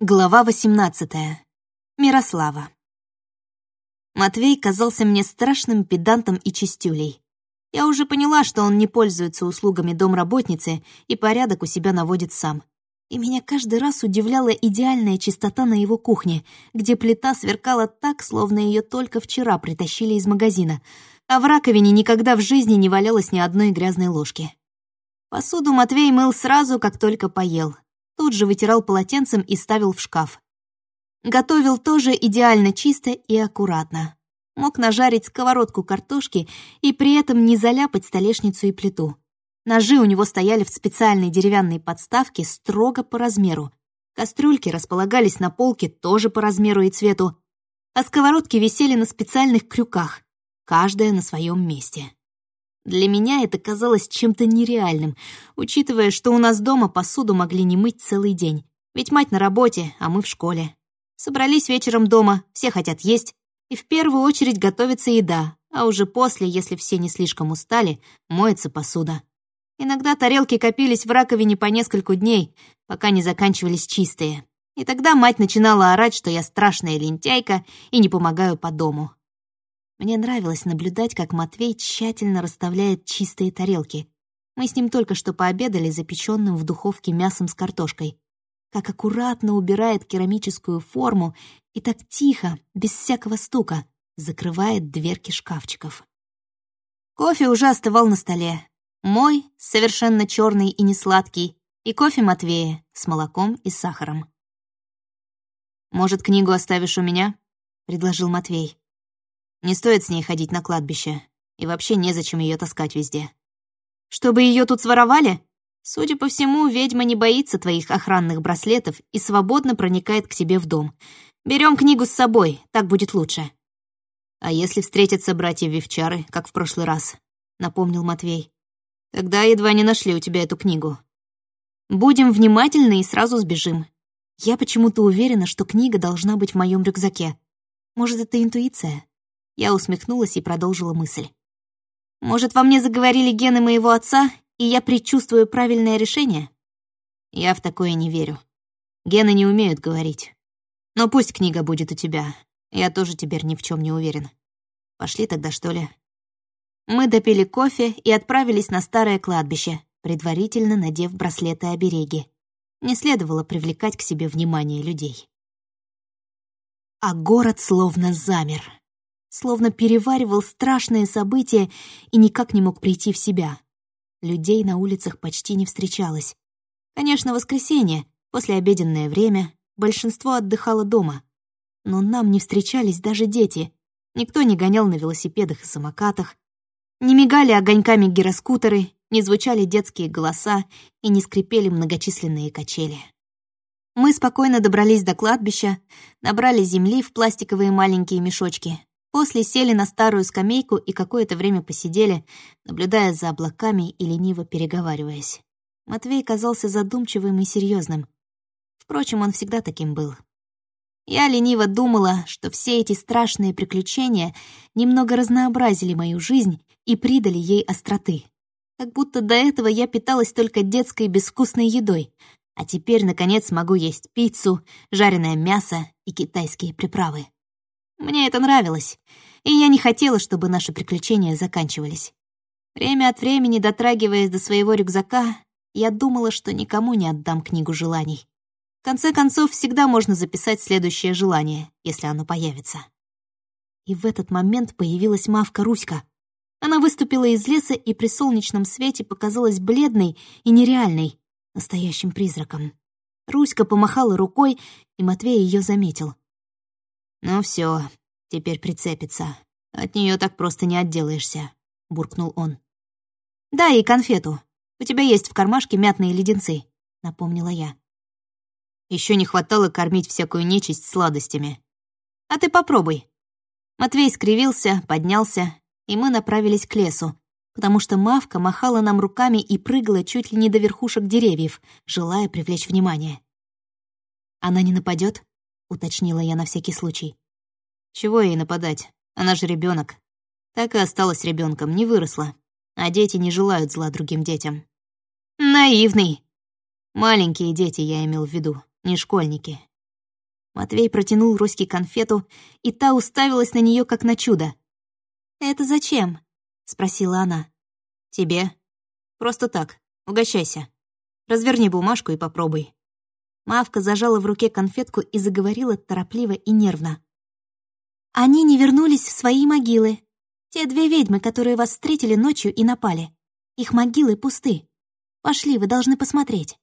Глава 18. Мирослава. Матвей казался мне страшным педантом и чистюлей. Я уже поняла, что он не пользуется услугами домработницы и порядок у себя наводит сам. И меня каждый раз удивляла идеальная чистота на его кухне, где плита сверкала так, словно ее только вчера притащили из магазина, а в раковине никогда в жизни не валялось ни одной грязной ложки. Посуду Матвей мыл сразу, как только поел, тут же вытирал полотенцем и ставил в шкаф. Готовил тоже идеально чисто и аккуратно. Мог нажарить сковородку картошки и при этом не заляпать столешницу и плиту. Ножи у него стояли в специальной деревянной подставке строго по размеру. Кастрюльки располагались на полке тоже по размеру и цвету, а сковородки висели на специальных крюках, каждая на своем месте. Для меня это казалось чем-то нереальным, учитывая, что у нас дома посуду могли не мыть целый день. Ведь мать на работе, а мы в школе. Собрались вечером дома, все хотят есть, и в первую очередь готовится еда, а уже после, если все не слишком устали, моется посуда. Иногда тарелки копились в раковине по нескольку дней, пока не заканчивались чистые. И тогда мать начинала орать, что я страшная лентяйка и не помогаю по дому. Мне нравилось наблюдать, как Матвей тщательно расставляет чистые тарелки. Мы с ним только что пообедали запеченным в духовке мясом с картошкой. Как аккуратно убирает керамическую форму и так тихо, без всякого стука, закрывает дверки шкафчиков. Кофе уже остывал на столе. Мой, совершенно черный и несладкий, и кофе Матвея с молоком и сахаром. «Может, книгу оставишь у меня?» — предложил Матвей. Не стоит с ней ходить на кладбище. И вообще незачем ее таскать везде. Чтобы ее тут своровали? Судя по всему, ведьма не боится твоих охранных браслетов и свободно проникает к тебе в дом. Берем книгу с собой, так будет лучше. А если встретятся братья Вивчары, как в прошлый раз? Напомнил Матвей. Тогда едва не нашли у тебя эту книгу. Будем внимательны и сразу сбежим. Я почему-то уверена, что книга должна быть в моем рюкзаке. Может, это интуиция? Я усмехнулась и продолжила мысль. «Может, во мне заговорили гены моего отца, и я предчувствую правильное решение?» Я в такое не верю. Гены не умеют говорить. Но пусть книга будет у тебя. Я тоже теперь ни в чем не уверен. Пошли тогда, что ли? Мы допили кофе и отправились на старое кладбище, предварительно надев браслеты-обереги. Не следовало привлекать к себе внимание людей. А город словно замер словно переваривал страшные события и никак не мог прийти в себя. Людей на улицах почти не встречалось. Конечно, воскресенье, послеобеденное время, большинство отдыхало дома. Но нам не встречались даже дети. Никто не гонял на велосипедах и самокатах. Не мигали огоньками гироскутеры, не звучали детские голоса и не скрипели многочисленные качели. Мы спокойно добрались до кладбища, набрали земли в пластиковые маленькие мешочки, После сели на старую скамейку и какое-то время посидели, наблюдая за облаками и лениво переговариваясь. Матвей казался задумчивым и серьезным. Впрочем, он всегда таким был. Я лениво думала, что все эти страшные приключения немного разнообразили мою жизнь и придали ей остроты. Как будто до этого я питалась только детской безвкусной едой, а теперь, наконец, могу есть пиццу, жареное мясо и китайские приправы. Мне это нравилось, и я не хотела, чтобы наши приключения заканчивались. Время от времени, дотрагиваясь до своего рюкзака, я думала, что никому не отдам книгу желаний. В конце концов, всегда можно записать следующее желание, если оно появится. И в этот момент появилась мавка Руська. Она выступила из леса и при солнечном свете показалась бледной и нереальной, настоящим призраком. Руська помахала рукой, и Матвей ее заметил — «Ну все, теперь прицепится. От нее так просто не отделаешься», — буркнул он. «Да, и конфету. У тебя есть в кармашке мятные леденцы», — напомнила я. Еще не хватало кормить всякую нечисть сладостями. А ты попробуй. Матвей скривился, поднялся, и мы направились к лесу, потому что Мавка махала нам руками и прыгала чуть ли не до верхушек деревьев, желая привлечь внимание. Она не нападет? — уточнила я на всякий случай. «Чего ей нападать? Она же ребенок. Так и осталась ребенком, не выросла. А дети не желают зла другим детям». «Наивный!» «Маленькие дети, я имел в виду, не школьники. Матвей протянул Руське конфету, и та уставилась на нее как на чудо. «Это зачем?» — спросила она. «Тебе. Просто так. Угощайся. Разверни бумажку и попробуй». Мавка зажала в руке конфетку и заговорила торопливо и нервно. «Они не вернулись в свои могилы. Те две ведьмы, которые вас встретили ночью и напали. Их могилы пусты. Пошли, вы должны посмотреть».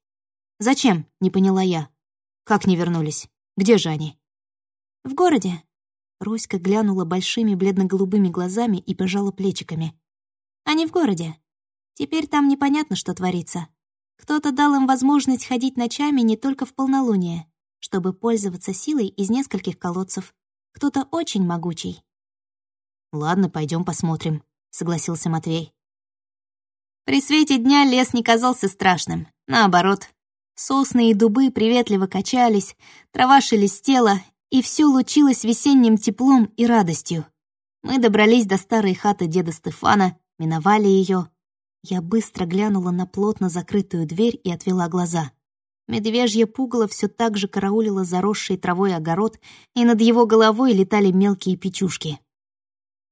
«Зачем?» — не поняла я. «Как не вернулись? Где же они?» «В городе». Руська глянула большими бледно-голубыми глазами и пожала плечиками. «Они в городе. Теперь там непонятно, что творится. Кто-то дал им возможность ходить ночами не только в полнолуние, чтобы пользоваться силой из нескольких колодцев. Кто-то очень могучий. «Ладно, пойдем посмотрим», — согласился Матвей. При свете дня лес не казался страшным. Наоборот, сосны и дубы приветливо качались, трава шелестела, и все лучилось весенним теплом и радостью. Мы добрались до старой хаты деда Стефана, миновали ее, я быстро глянула на плотно закрытую дверь и отвела глаза. Медвежье пугало все так же караулило заросший травой огород, и над его головой летали мелкие печушки.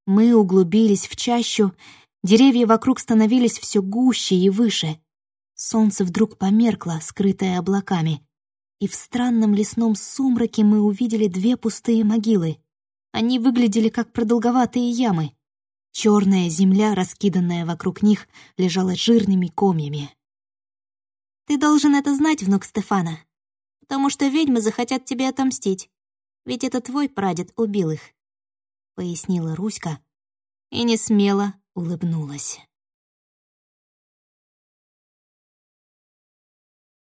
Мы углубились в чащу, деревья вокруг становились все гуще и выше. Солнце вдруг померкло, скрытое облаками, и в странном лесном сумраке мы увидели две пустые могилы. Они выглядели как продолговатые ямы. Черная земля, раскиданная вокруг них, лежала жирными комьями. «Ты должен это знать, внук Стефана, потому что ведьмы захотят тебе отомстить, ведь это твой прадед убил их», — пояснила Руська и не смело улыбнулась.